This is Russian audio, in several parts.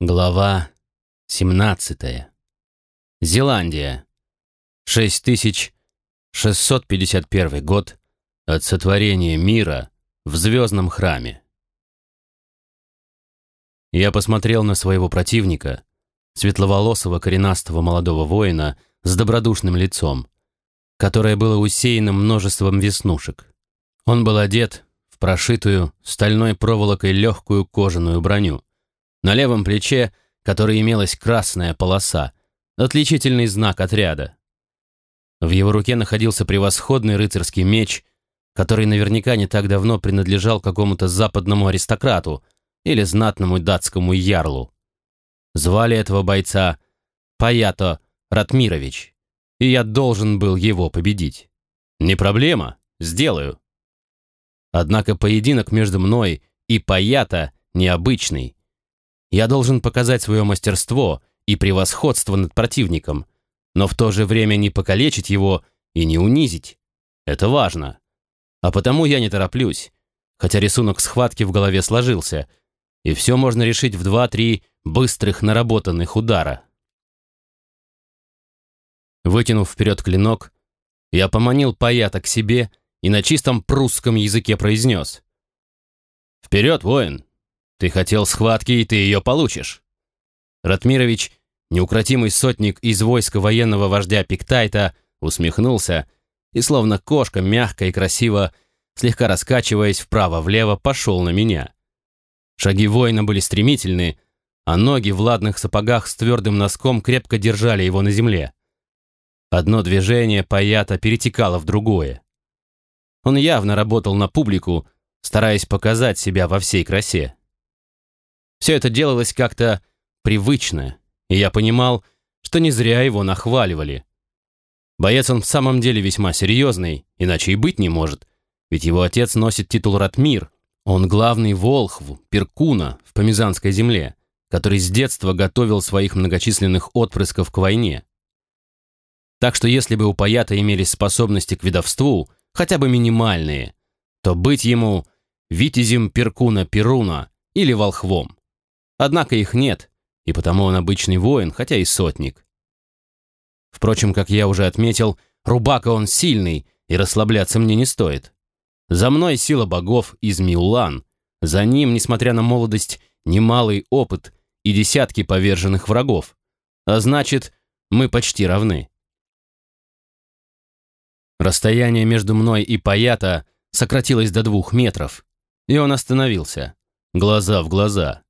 Глава 17. Зеландия. 6651 год от сотворения мира в звездном храме. Я посмотрел на своего противника, светловолосого коренастого молодого воина с добродушным лицом, которое было усеяно множеством веснушек. Он был одет в прошитую стальной проволокой легкую кожаную броню, на левом плече, которой имелась красная полоса, отличительный знак отряда. В его руке находился превосходный рыцарский меч, который наверняка не так давно принадлежал какому-то западному аристократу или знатному датскому ярлу. Звали этого бойца Паято Ратмирович, и я должен был его победить. Не проблема, сделаю. Однако поединок между мной и Паято необычный, я должен показать свое мастерство и превосходство над противником, но в то же время не покалечить его и не унизить. Это важно. А потому я не тороплюсь, хотя рисунок схватки в голове сложился, и все можно решить в два-три быстрых наработанных удара. Вытянув вперед клинок, я поманил Паята к себе и на чистом прусском языке произнес. «Вперед, воин! Ты хотел схватки, и ты ее получишь. Ратмирович, неукротимый сотник из войска военного вождя Пиктайта, усмехнулся и, словно кошка, мягко и красиво, слегка раскачиваясь вправо-влево, пошел на меня. Шаги воина были стремительны, а ноги в ладных сапогах с твердым носком крепко держали его на земле. Одно движение Паята перетекало в другое. Он явно работал на публику, стараясь показать себя во всей красе. Все это делалось как-то привычно, и я понимал, что не зря его нахваливали. Боец он в самом деле весьма серьезный, иначе и быть не может, ведь его отец носит титул Ратмир, он главный волхв, Перкуна в Помизанской земле, который с детства готовил своих многочисленных отпрысков к войне. Так что если бы у Паята имелись способности к ведовству, хотя бы минимальные, то быть ему витязем Перкуна Перуна или волхвом. Однако их нет, и потому он обычный воин, хотя и сотник. Впрочем, как я уже отметил, Рубака он сильный, и расслабляться мне не стоит. За мной сила богов из Миулан. За ним, несмотря на молодость, немалый опыт и десятки поверженных врагов. А значит, мы почти равны. Расстояние между мной и Паята сократилось до двух метров, и он остановился, глаза в глаза.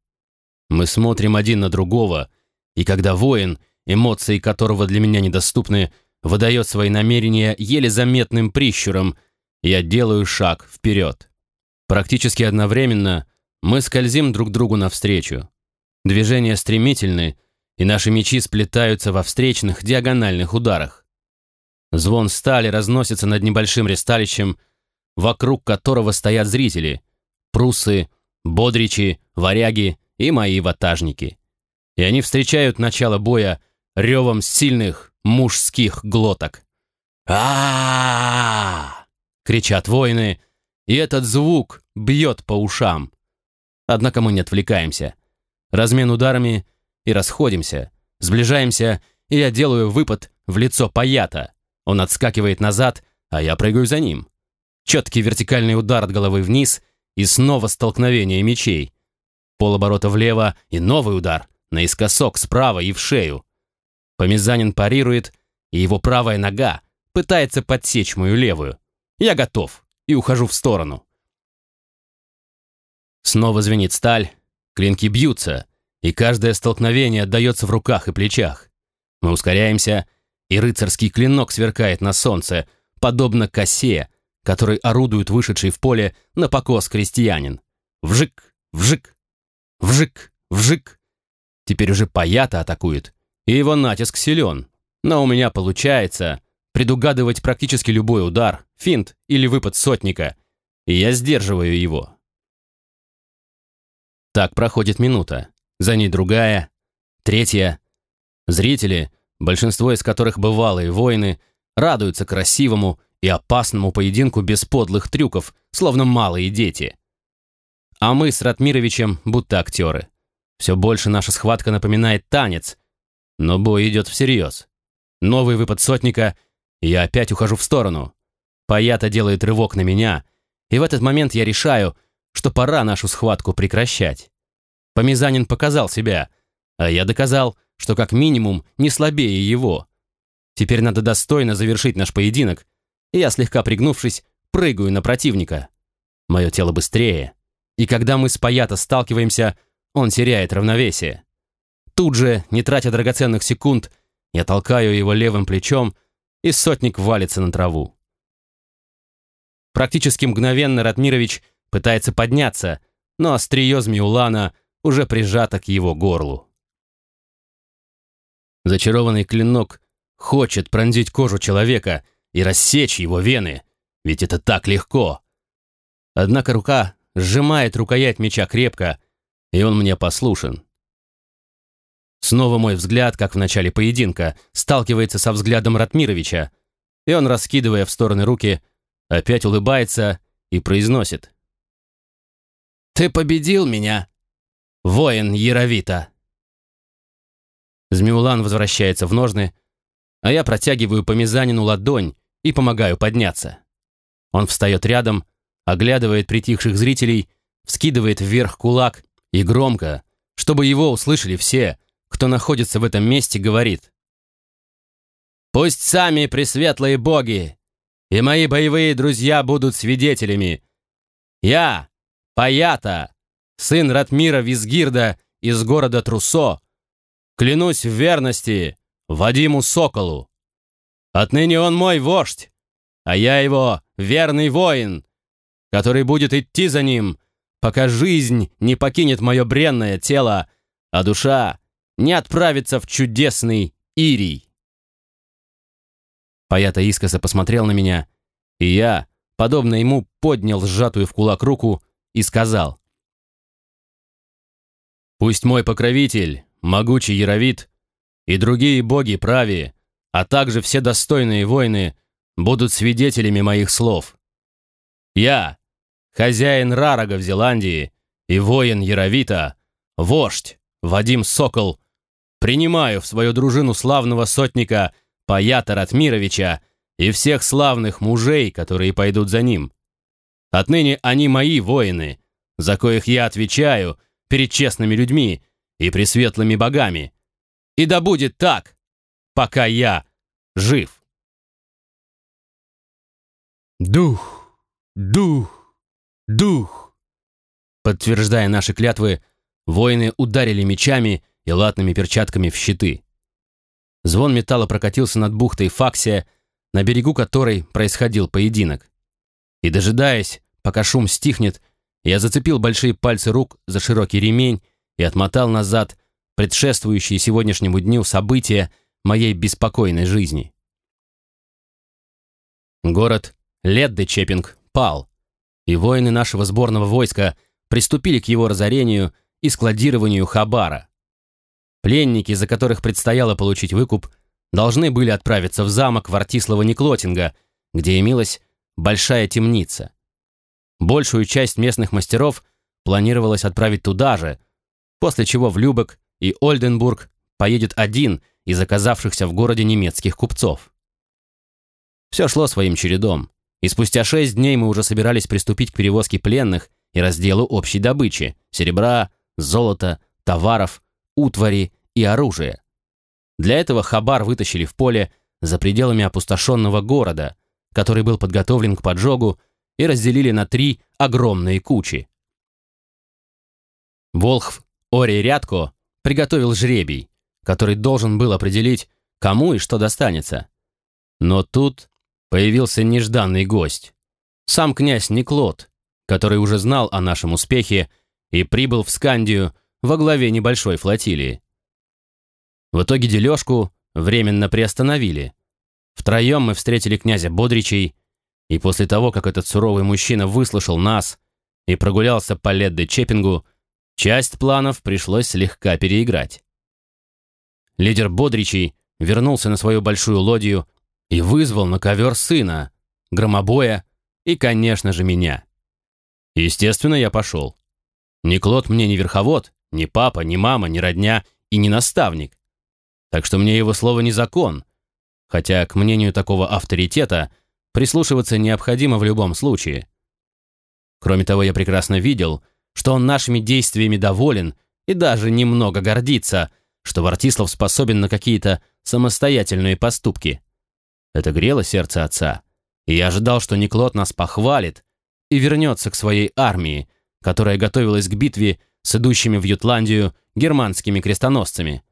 Мы смотрим один на другого, и когда воин, эмоции которого для меня недоступны, выдает свои намерения еле заметным прищуром, я делаю шаг вперед. Практически одновременно мы скользим друг другу навстречу. Движения стремительны, и наши мечи сплетаются во встречных диагональных ударах. Звон стали разносится над небольшим ресталищем, вокруг которого стоят зрители. Прусы, бодричи, варяги и мои ватажники. И они встречают начало боя ревом сильных мужских глоток. а кричат воины, и этот звук бьет по ушам. Однако мы не отвлекаемся. Размен ударами и расходимся, сближаемся, и я делаю выпад в лицо Паята. Он отскакивает назад, а я прыгаю за ним. Четкий вертикальный удар от головы вниз и снова столкновение мечей полоборота влево и новый удар, наискосок справа и в шею. Помезанин парирует, и его правая нога пытается подсечь мою левую. Я готов и ухожу в сторону. Снова звенит сталь, клинки бьются, и каждое столкновение отдается в руках и плечах. Мы ускоряемся, и рыцарский клинок сверкает на солнце, подобно косе, которой орудует вышедший в поле на покос крестьянин. Вжик, вжик, Вжик, вжик. Теперь уже Паята атакует, и его натиск силен. Но у меня получается предугадывать практически любой удар, финт или выпад сотника, и я сдерживаю его. Так проходит минута, за ней другая, третья. Зрители, большинство из которых бывалые воины, радуются красивому и опасному поединку без подлых трюков, словно малые дети. А мы с Ратмировичем будто актеры. Все больше наша схватка напоминает танец, но бой идет всерьез. Новый выпад сотника, я опять ухожу в сторону. Паята делает рывок на меня, и в этот момент я решаю, что пора нашу схватку прекращать. Помизанин показал себя, а я доказал, что как минимум не слабее его. Теперь надо достойно завершить наш поединок, и я, слегка пригнувшись, прыгаю на противника. Мое тело быстрее, и когда мы с Паято сталкиваемся, он теряет равновесие. Тут же, не тратя драгоценных секунд, я толкаю его левым плечом, и сотник валится на траву. Практически мгновенно Ратмирович пытается подняться, но острие Змеулана уже прижато к его горлу. Зачарованный клинок хочет пронзить кожу человека и рассечь его вены, ведь это так легко. Однако рука сжимает рукоять меча крепко, и он мне послушен. Снова мой взгляд, как в начале поединка, сталкивается со взглядом Ратмировича, и он, раскидывая в стороны руки, опять улыбается и произносит. «Ты победил меня, воин Яровита!» Змеулан возвращается в ножны, а я протягиваю по мезанину ладонь и помогаю подняться. Он встает рядом, оглядывает притихших зрителей, вскидывает вверх кулак и громко, чтобы его услышали все, кто находится в этом месте, говорит. «Пусть сами пресветлые боги и мои боевые друзья будут свидетелями. Я, Паята, сын Ратмира Визгирда из города Трусо, клянусь в верности Вадиму Соколу. Отныне он мой вождь, а я его верный воин, который будет идти за ним, пока жизнь не покинет мое бренное тело, а душа не отправится в чудесный Ирий. Паята искоса посмотрел на меня, и я, подобно ему, поднял сжатую в кулак руку и сказал. «Пусть мой покровитель, могучий Яровит, и другие боги прави, а также все достойные воины будут свидетелями моих слов. Я, хозяин Рарага в Зеландии и воин Яровита, вождь Вадим Сокол, принимаю в свою дружину славного сотника Паята Ратмировича и всех славных мужей, которые пойдут за ним. Отныне они мои воины, за коих я отвечаю перед честными людьми и пресветлыми богами. И да будет так, пока я жив. Дух, дух, дух. Подтверждая наши клятвы, воины ударили мечами и латными перчатками в щиты. Звон металла прокатился над бухтой Факсия, на берегу которой происходил поединок. И дожидаясь, пока шум стихнет, я зацепил большие пальцы рук за широкий ремень и отмотал назад предшествующие сегодняшнему дню события моей беспокойной жизни. Город Ледде-Чеппинг пал, и воины нашего сборного войска приступили к его разорению и складированию хабара. Пленники, за которых предстояло получить выкуп, должны были отправиться в замок Вартислава-Никлотинга, где имелась большая темница. Большую часть местных мастеров планировалось отправить туда же, после чего в Любек и Ольденбург поедет один из оказавшихся в городе немецких купцов. Все шло своим чередом, и спустя шесть дней мы уже собирались приступить к перевозке пленных и разделу общей добычи – серебра, золота, товаров, утвари и оружия. Для этого хабар вытащили в поле за пределами опустошенного города, который был подготовлен к поджогу, и разделили на три огромные кучи. Волхв Ори Рядко приготовил жребий, который должен был определить, кому и что достанется. Но тут появился нежданный гость. Сам князь Никлот, который уже знал о нашем успехе и прибыл в Скандию во главе небольшой флотилии. В итоге дележку временно приостановили. Втроем мы встретили князя Бодричей, и после того, как этот суровый мужчина выслушал нас и прогулялся по Ледде-Чеппингу, часть планов пришлось слегка переиграть. Лидер Бодричей вернулся на свою большую лодью и вызвал на ковер сына, громобоя и, конечно же, меня. Естественно, я пошел. Ни Клод мне не верховод, ни папа, ни мама, ни родня и ни наставник. Так что мне его слово не закон, хотя к мнению такого авторитета прислушиваться необходимо в любом случае. Кроме того, я прекрасно видел, что он нашими действиями доволен и даже немного гордится, что Вартислав способен на какие-то самостоятельные поступки. Это грело сердце отца, и я ожидал, что Никлот нас похвалит и вернется к своей армии, которая готовилась к битве с идущими в Ютландию германскими крестоносцами.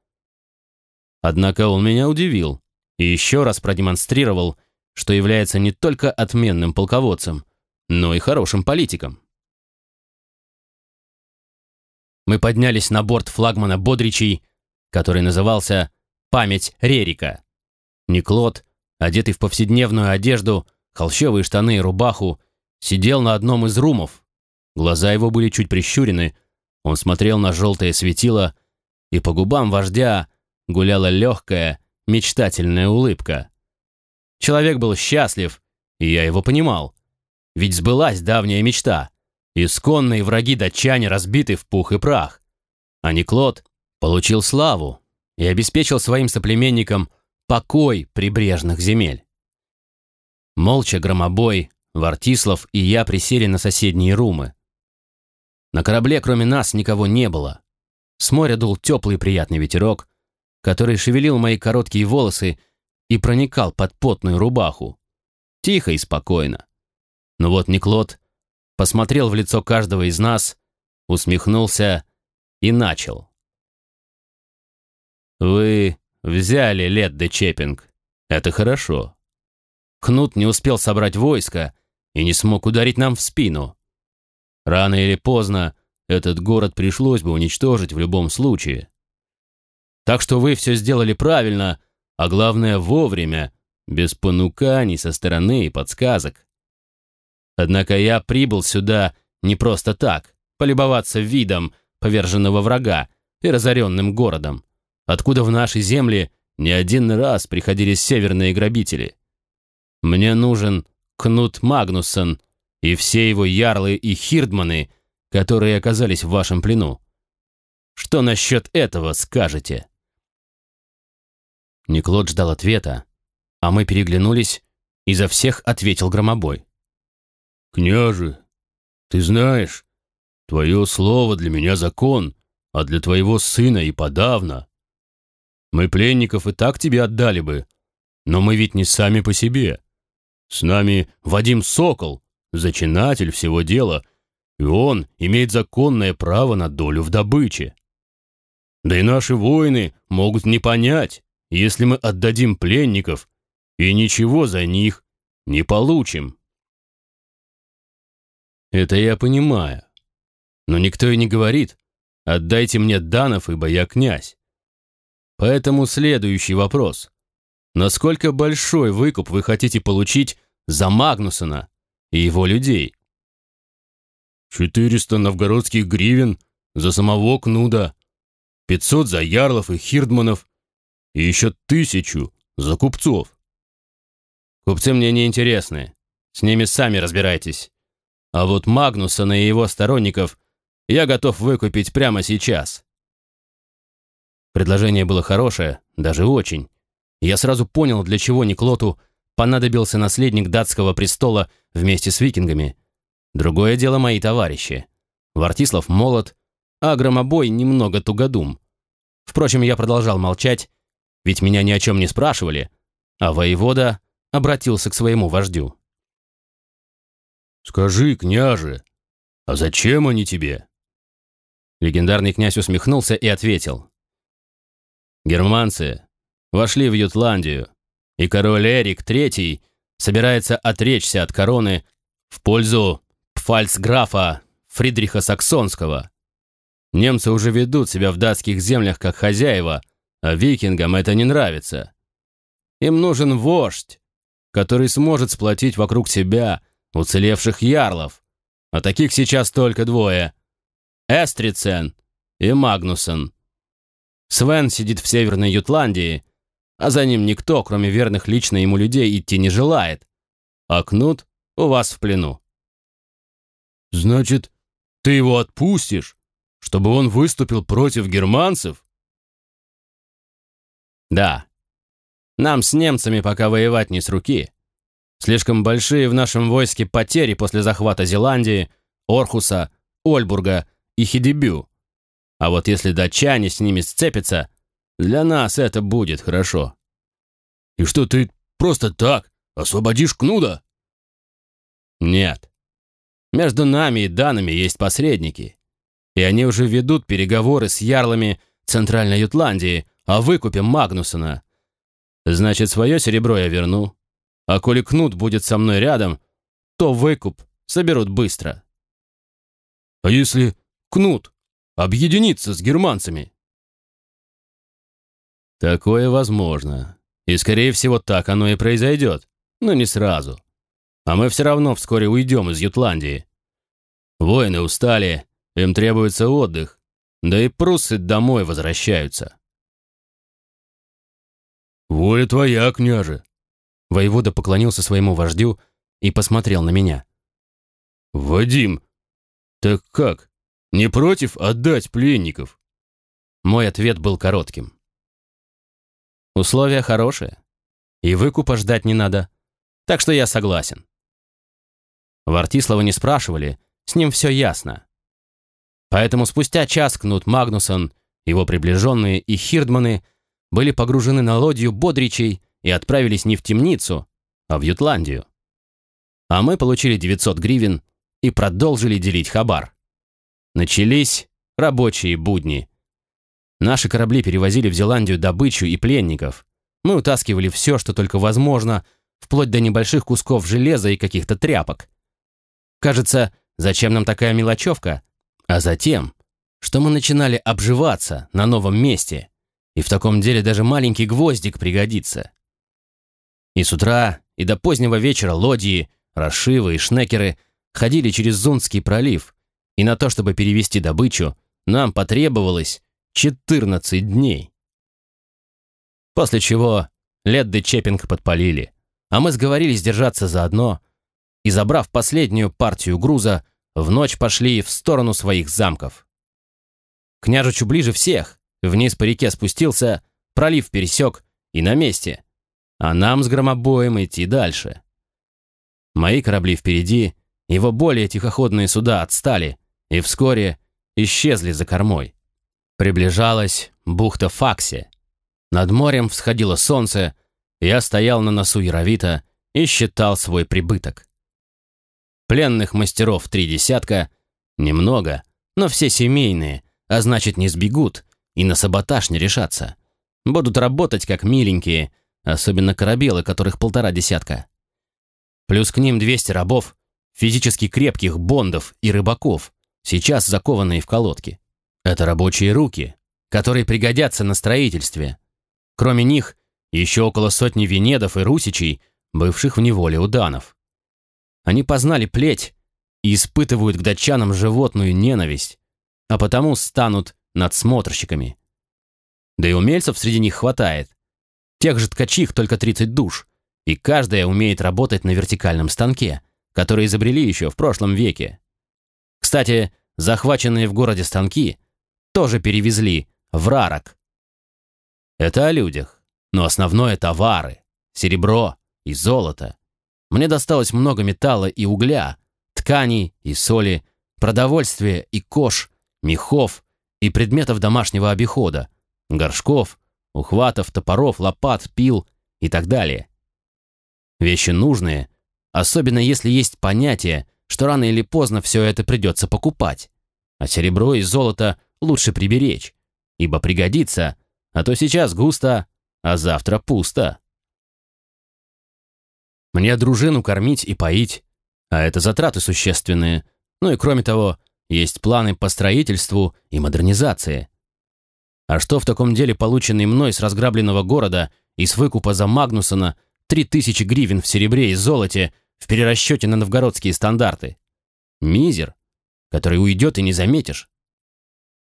Однако он меня удивил и еще раз продемонстрировал, что является не только отменным полководцем, но и хорошим политиком. Мы поднялись на борт флагмана Бодричей, который назывался «Память Рерика». Никлот, одетый в повседневную одежду, холщовые штаны и рубаху, сидел на одном из румов. Глаза его были чуть прищурены, он смотрел на желтое светило, и по губам вождя гуляла легкая, мечтательная улыбка. Человек был счастлив, и я его понимал. Ведь сбылась давняя мечта. Исконные враги датчане разбиты в пух и прах. А Никлот получил славу и обеспечил своим соплеменникам покой прибрежных земель. Молча громобой, Вартислав и я присели на соседние румы. На корабле кроме нас никого не было. С моря дул теплый приятный ветерок, который шевелил мои короткие волосы и проникал под потную рубаху. Тихо и спокойно. Но вот Никлот посмотрел в лицо каждого из нас, усмехнулся и начал. «Вы взяли лед де Чеппинг. Это хорошо. Кнут не успел собрать войско и не смог ударить нам в спину. Рано или поздно этот город пришлось бы уничтожить в любом случае. Так что вы все сделали правильно, а главное вовремя, без понуканий со стороны и подсказок. Однако я прибыл сюда не просто так, полюбоваться видом поверженного врага и разоренным городом, откуда в наши земли не один раз приходили северные грабители. Мне нужен Кнут Магнуссон и все его ярлы и хирдманы, которые оказались в вашем плену. Что насчет этого скажете?» Никлод ждал ответа, а мы переглянулись, и за всех ответил громобой. «Княже, ты знаешь, твое слово для меня закон, а для твоего сына и подавно. Мы пленников и так тебе отдали бы, но мы ведь не сами по себе. С нами Вадим Сокол, зачинатель всего дела, и он имеет законное право на долю в добыче. Да и наши воины могут не понять, если мы отдадим пленников и ничего за них не получим. Это я понимаю. Но никто и не говорит, отдайте мне данов, ибо я князь. Поэтому следующий вопрос. Насколько большой выкуп вы хотите получить за Магнусона и его людей? 400 новгородских гривен за самого Кнуда, 500 за ярлов и хирдманов и еще тысячу за купцов. Купцы мне не интересны. С ними сами разбирайтесь. А вот Магнусона и его сторонников я готов выкупить прямо сейчас. Предложение было хорошее, даже очень. Я сразу понял, для чего Никлоту понадобился наследник датского престола вместе с викингами. Другое дело мои товарищи. Вартислав молод, а громобой немного тугодум. Впрочем, я продолжал молчать, ведь меня ни о чем не спрашивали, а воевода обратился к своему вождю. «Скажи, княже, а зачем они тебе?» Легендарный князь усмехнулся и ответил. Германцы вошли в Ютландию, и король Эрик III собирается отречься от короны в пользу пфальцграфа Фридриха Саксонского. Немцы уже ведут себя в датских землях как хозяева, а викингам это не нравится. Им нужен вождь, который сможет сплотить вокруг себя уцелевших ярлов, а таких сейчас только двое – Эстрицен и Магнусон. Свен сидит в Северной Ютландии, а за ним никто, кроме верных лично ему людей, идти не желает. А Кнут у вас в плену. «Значит, ты его отпустишь, чтобы он выступил против германцев? Да. Нам с немцами пока воевать не с руки. Слишком большие в нашем войске потери после захвата Зеландии, Орхуса, Ольбурга и Хидебю. А вот если датчане с ними сцепятся, для нас это будет хорошо. И что ты просто так освободишь Кнуда? Нет. Между нами и данами есть посредники. И они уже ведут переговоры с ярлами Центральной Ютландии о выкупе Магнусона. Значит, свое серебро я верну. А коли Кнут будет со мной рядом, то выкуп соберут быстро. А если Кнут объединится с германцами? Такое возможно. И, скорее всего, так оно и произойдет. Но не сразу. А мы все равно вскоре уйдем из Ютландии. Воины устали, им требуется отдых. Да и пруссы домой возвращаются. «Воля твоя, княже!» Воевода поклонился своему вождю и посмотрел на меня. «Вадим, так как? Не против отдать пленников?» Мой ответ был коротким. Условия хорошие. И выкупа ждать не надо. Так что я согласен. Вартислава не спрашивали, с ним все ясно. Поэтому спустя час Кнут Магнусон, его приближенные и Хирдманы были погружены на лодью Бодричей и отправились не в темницу, а в Ютландию. А мы получили 900 гривен и продолжили делить хабар. Начались рабочие будни. Наши корабли перевозили в Зеландию добычу и пленников. Мы утаскивали все, что только возможно, вплоть до небольших кусков железа и каких-то тряпок. Кажется, зачем нам такая мелочевка? А затем, что мы начинали обживаться на новом месте, и в таком деле даже маленький гвоздик пригодится. И с утра, и до позднего вечера лодьи, расшивы и шнекеры ходили через Зунский пролив, и на то, чтобы перевести добычу, нам потребовалось 14 дней. После чего Ледды Чеппинг подпалили, а мы сговорились держаться заодно и, забрав последнюю партию груза, в ночь пошли в сторону своих замков. Княжичу ближе всех, вниз по реке спустился, пролив пересек и на месте, а нам с громобоем идти дальше. Мои корабли впереди, его более тихоходные суда отстали и вскоре исчезли за кормой. Приближалась бухта Факси. Над морем всходило солнце, я стоял на носу Яровита и считал свой прибыток. Пленных мастеров три десятка, немного, но все семейные, а значит не сбегут и на саботаж не решатся. Будут работать как миленькие, особенно корабелы, которых полтора десятка. Плюс к ним 200 рабов, физически крепких бондов и рыбаков, сейчас закованные в колодки. Это рабочие руки, которые пригодятся на строительстве. Кроме них, еще около сотни венедов и русичей, бывших в неволе у данов. Они познали плеть и испытывают к датчанам животную ненависть, а потому станут надсмотрщиками. Да и умельцев среди них хватает. Тех же ткачих только 30 душ, и каждая умеет работать на вертикальном станке, который изобрели еще в прошлом веке. Кстати, захваченные в городе станки тоже перевезли в Рарок. Это о людях, но основное товары, серебро и золото. Мне досталось много металла и угля, тканей и соли, продовольствия и кож, мехов и предметов домашнего обихода, горшков, ухватов, топоров, лопат, пил и так далее. Вещи нужные, особенно если есть понятие, что рано или поздно все это придется покупать. А серебро и золото лучше приберечь, ибо пригодится, а то сейчас густо, а завтра пусто. Мне дружину кормить и поить, а это затраты существенные. Ну и кроме того, есть планы по строительству и модернизации. А что в таком деле полученный мной с разграбленного города и с выкупа за Магнусона 3000 гривен в серебре и золоте в перерасчете на новгородские стандарты? Мизер, который уйдет и не заметишь.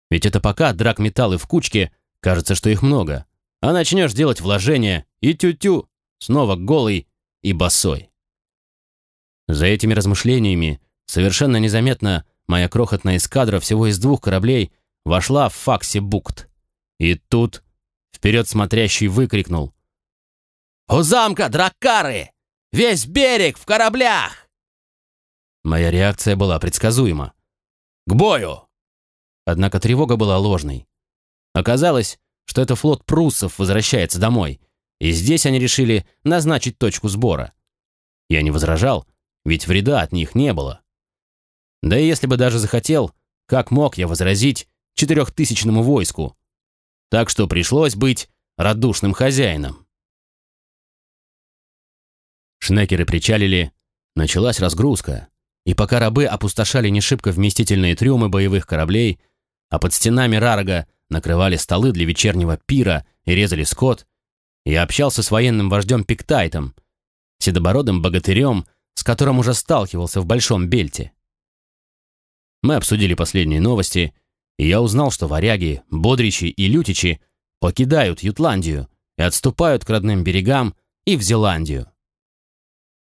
Ведь это пока драгметаллы в кучке, кажется, что их много. А начнешь делать вложения и тю-тю, снова голый и босой. За этими размышлениями совершенно незаметно моя крохотная эскадра всего из двух кораблей вошла в факсе букт. И тут вперед смотрящий выкрикнул. «У замка драккары! Весь берег в кораблях!» Моя реакция была предсказуема. «К бою!» Однако тревога была ложной. Оказалось, что это флот пруссов возвращается домой, и здесь они решили назначить точку сбора. Я не возражал, ведь вреда от них не было. Да и если бы даже захотел, как мог я возразить четырехтысячному войску? Так что пришлось быть радушным хозяином. Шнекеры причалили, началась разгрузка, и пока рабы опустошали не шибко вместительные трюмы боевых кораблей, а под стенами Рарага накрывали столы для вечернего пира и резали скот, я общался с военным вождем Пиктайтом, седобородым богатырем, с которым уже сталкивался в Большом Бельте. Мы обсудили последние новости, и я узнал, что варяги, бодричи и лютичи покидают Ютландию и отступают к родным берегам и в Зеландию.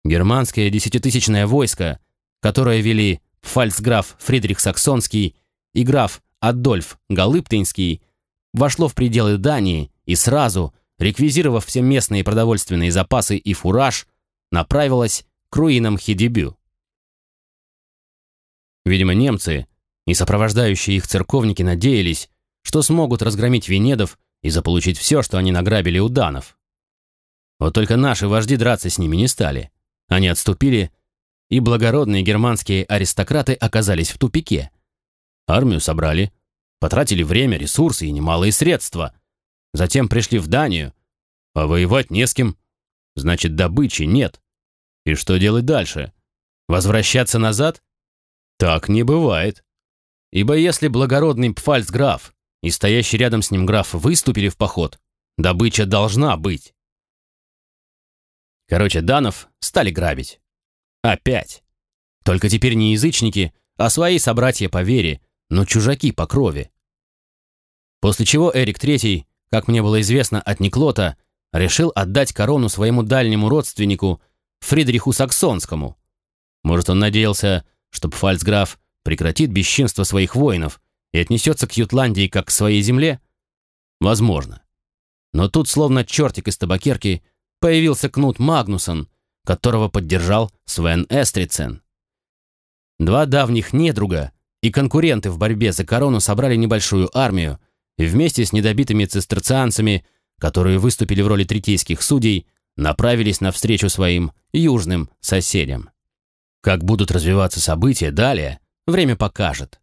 Германское десятитысячное войско, которое вели фальцграф Фридрих Саксонский и граф Адольф Галыптинский, вошло в пределы Дании и сразу, реквизировав все местные продовольственные запасы и фураж, направилось к руинам Хидебю. Видимо, немцы и сопровождающие их церковники надеялись, что смогут разгромить венедов и заполучить все, что они награбили у данов. Вот только наши вожди драться с ними не стали. Они отступили, и благородные германские аристократы оказались в тупике. Армию собрали, потратили время, ресурсы и немалые средства. Затем пришли в Данию, а воевать не с кем. Значит, добычи нет. И что делать дальше? Возвращаться назад? Так не бывает. Ибо если благородный пфальцграф и стоящий рядом с ним граф выступили в поход, добыча должна быть. Короче, данов стали грабить. Опять. Только теперь не язычники, а свои собратья по вере, но чужаки по крови. После чего Эрик III, как мне было известно от Никлота, решил отдать корону своему дальнему родственнику Фридриху Саксонскому. Может, он надеялся, что Пфальцграф прекратит бесчинство своих воинов и отнесется к Ютландии как к своей земле? Возможно. Но тут, словно чертик из табакерки, появился Кнут Магнусон, которого поддержал Свен Эстрицен. Два давних недруга и конкуренты в борьбе за корону собрали небольшую армию и вместе с недобитыми цистерцианцами, которые выступили в роли третейских судей, направились навстречу своим южным соседям. Как будут развиваться события далее, время покажет.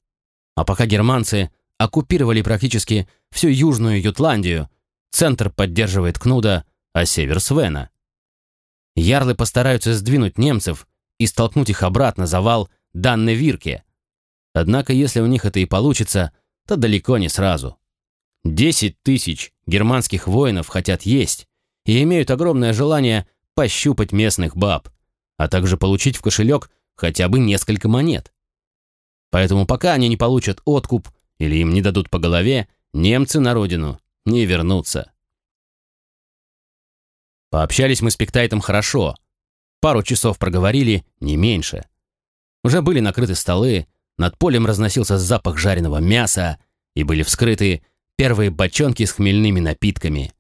А пока германцы оккупировали практически всю Южную Ютландию, центр поддерживает Кнуда, а север Свена. Ярлы постараются сдвинуть немцев и столкнуть их обратно за вал Данной Вирке. Однако, если у них это и получится, то далеко не сразу. Десять тысяч германских воинов хотят есть и имеют огромное желание пощупать местных баб а также получить в кошелек хотя бы несколько монет. Поэтому пока они не получат откуп или им не дадут по голове, немцы на родину не вернутся. Пообщались мы с Пиктайтом хорошо. Пару часов проговорили, не меньше. Уже были накрыты столы, над полем разносился запах жареного мяса и были вскрыты первые бочонки с хмельными напитками.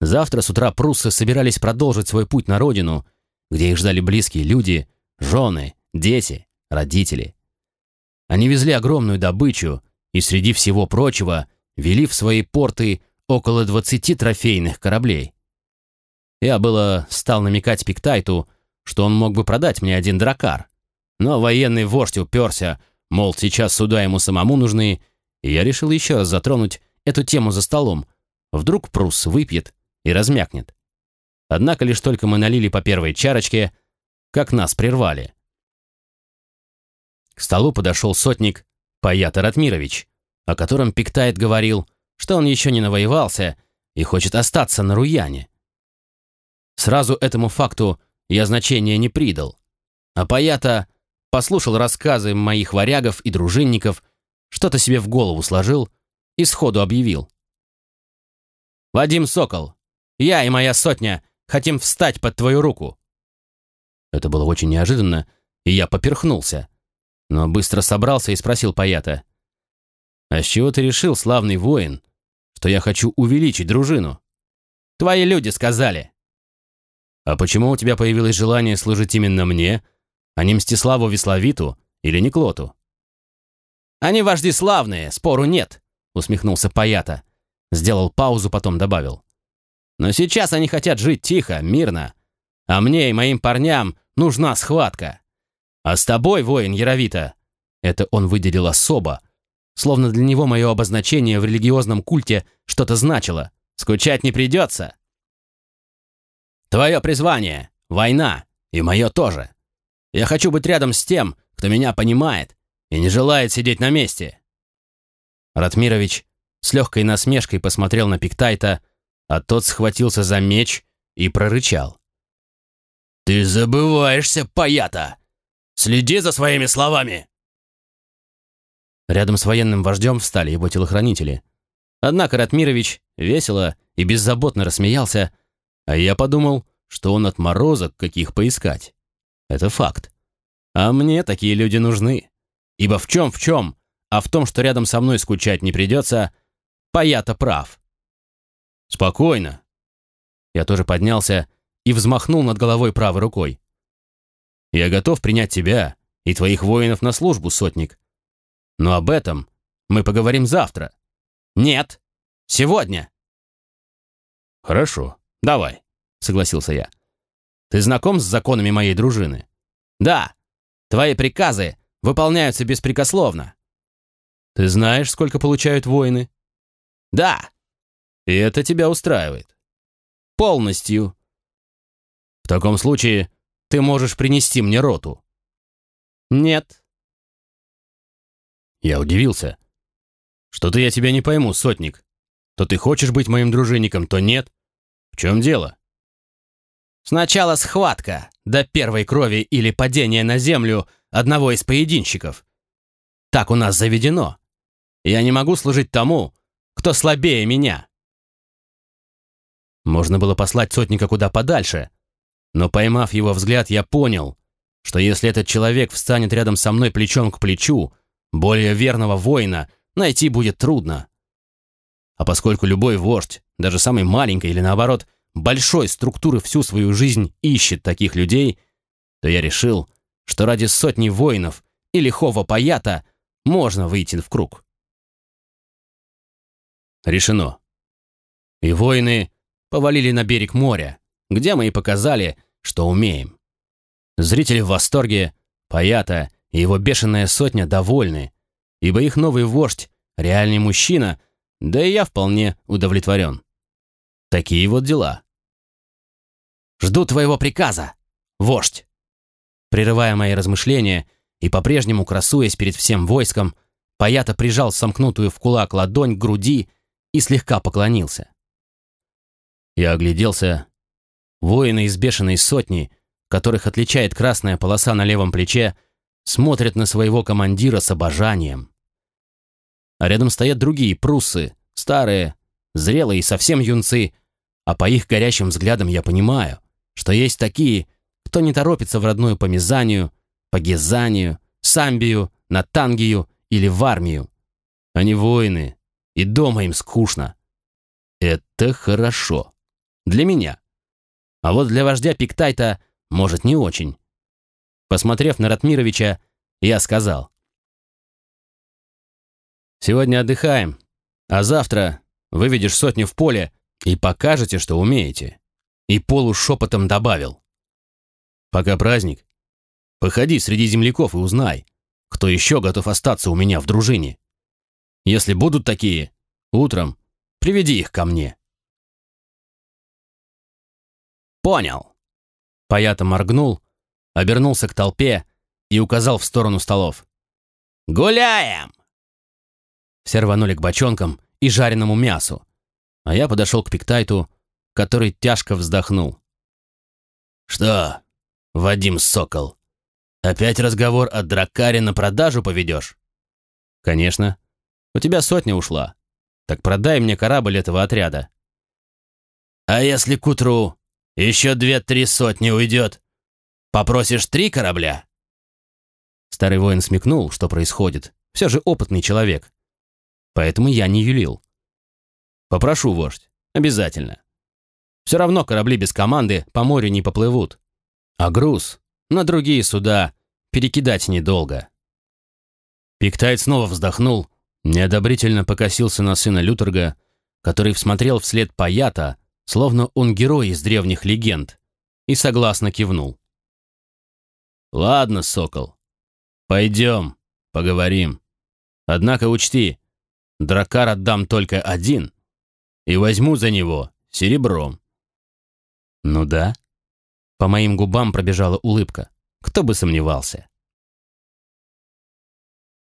Завтра с утра пруссы собирались продолжить свой путь на родину где их ждали близкие люди, жены, дети, родители. Они везли огромную добычу и среди всего прочего вели в свои порты около 20 трофейных кораблей. Я было стал намекать Пиктайту, что он мог бы продать мне один дракар, но военный вождь уперся, мол, сейчас суда ему самому нужны, и я решил еще раз затронуть эту тему за столом. Вдруг Прус выпьет и размякнет. Однако лишь только мы налили по первой чарочке, как нас прервали. К столу подошел сотник Паят Ратмирович, о котором Пиктайт говорил, что он еще не навоевался и хочет остаться на Руяне. Сразу этому факту я значения не придал, а Паята послушал рассказы моих варягов и дружинников, что-то себе в голову сложил и сходу объявил. «Вадим Сокол, я и моя сотня Хотим встать под твою руку!» Это было очень неожиданно, и я поперхнулся. Но быстро собрался и спросил Паята. «А с чего ты решил, славный воин, что я хочу увеличить дружину?» «Твои люди сказали». «А почему у тебя появилось желание служить именно мне, а не Мстиславу Весловиту или Никлоту?» «Они вожди славные, спору нет», — усмехнулся Паята. Сделал паузу, потом добавил. «Но сейчас они хотят жить тихо, мирно. А мне и моим парням нужна схватка. А с тобой, воин Яровита, это он выделил особо, словно для него мое обозначение в религиозном культе что-то значило. Скучать не придется. Твое призвание — война, и мое тоже. Я хочу быть рядом с тем, кто меня понимает и не желает сидеть на месте. Ратмирович с легкой насмешкой посмотрел на Пиктайта, а тот схватился за меч и прорычал. «Ты забываешься, паята! Следи за своими словами!» Рядом с военным вождем встали его телохранители. Однако Ратмирович весело и беззаботно рассмеялся, а я подумал, что он отморозок, каких поискать. Это факт. А мне такие люди нужны. Ибо в чем в чем, а в том, что рядом со мной скучать не придется, Паята прав. Спокойно. Я тоже поднялся и взмахнул над головой правой рукой. «Я готов принять тебя и твоих воинов на службу, сотник. Но об этом мы поговорим завтра». «Нет, сегодня». «Хорошо, давай», — согласился я. «Ты знаком с законами моей дружины?» «Да. Твои приказы выполняются беспрекословно». «Ты знаешь, сколько получают воины?» «Да». «И это тебя устраивает?» «Полностью», в таком случае ты можешь принести мне роту». «Нет». Я удивился. «Что-то я тебя не пойму, сотник. То ты хочешь быть моим дружинником, то нет. В чем дело?» «Сначала схватка до первой крови или падения на землю одного из поединщиков. Так у нас заведено. Я не могу служить тому, кто слабее меня». Можно было послать сотника куда подальше, но поймав его взгляд, я понял, что если этот человек встанет рядом со мной плечом к плечу, более верного воина найти будет трудно. А поскольку любой вождь, даже самый маленький или наоборот, большой структуры всю свою жизнь ищет таких людей, то я решил, что ради сотни воинов и лихого паята можно выйти в круг. Решено. И воины повалили на берег моря, где мы и показали, что умеем. Зрители в восторге, Паята и его бешеная сотня довольны, ибо их новый вождь — реальный мужчина, да и я вполне удовлетворен. Такие вот дела. «Жду твоего приказа, вождь!» Прерывая мои размышления и по-прежнему красуясь перед всем войском, Паята прижал сомкнутую в кулак ладонь к груди и слегка поклонился. Я огляделся Воины из бешеной сотни, которых отличает красная полоса на левом плече, смотрят на своего командира с обожанием. А рядом стоят другие пруссы, старые, зрелые и совсем юнцы, а по их горящим взглядам я понимаю, что есть такие, кто не торопится в родную по Мизанию, по Гезанию, Самбию, на или в армию. Они воины, и дома им скучно. Это хорошо. Для меня. А вот для вождя Пиктайта, может, не очень. Посмотрев на Ратмировича, я сказал. «Сегодня отдыхаем, а завтра выведешь сотню в поле и покажете, что умеете». И полушепотом добавил. «Пока праздник, походи среди земляков и узнай, кто еще готов остаться у меня в дружине. Если будут такие, утром приведи их ко мне». «Понял». Паята моргнул, обернулся к толпе и указал в сторону столов. «Гуляем!» Все рванули к бочонкам и жареному мясу, а я подошел к Пиктайту, который тяжко вздохнул. «Что, Вадим Сокол, опять разговор о дракаре на продажу поведешь?» «Конечно. У тебя сотня ушла. Так продай мне корабль этого отряда». «А если к утру еще две-три сотни уйдет. Попросишь три корабля?» Старый воин смекнул, что происходит. Все же опытный человек. Поэтому я не юлил. Попрошу, вождь, обязательно. Все равно корабли без команды по морю не поплывут. А груз на другие суда перекидать недолго. Пиктайт снова вздохнул, неодобрительно покосился на сына Лютерга, который всмотрел вслед Паята, словно он герой из древних легенд, и согласно кивнул. «Ладно, сокол, пойдем, поговорим. Однако учти, дракар отдам только один, и возьму за него серебром». «Ну да». По моим губам пробежала улыбка. Кто бы сомневался.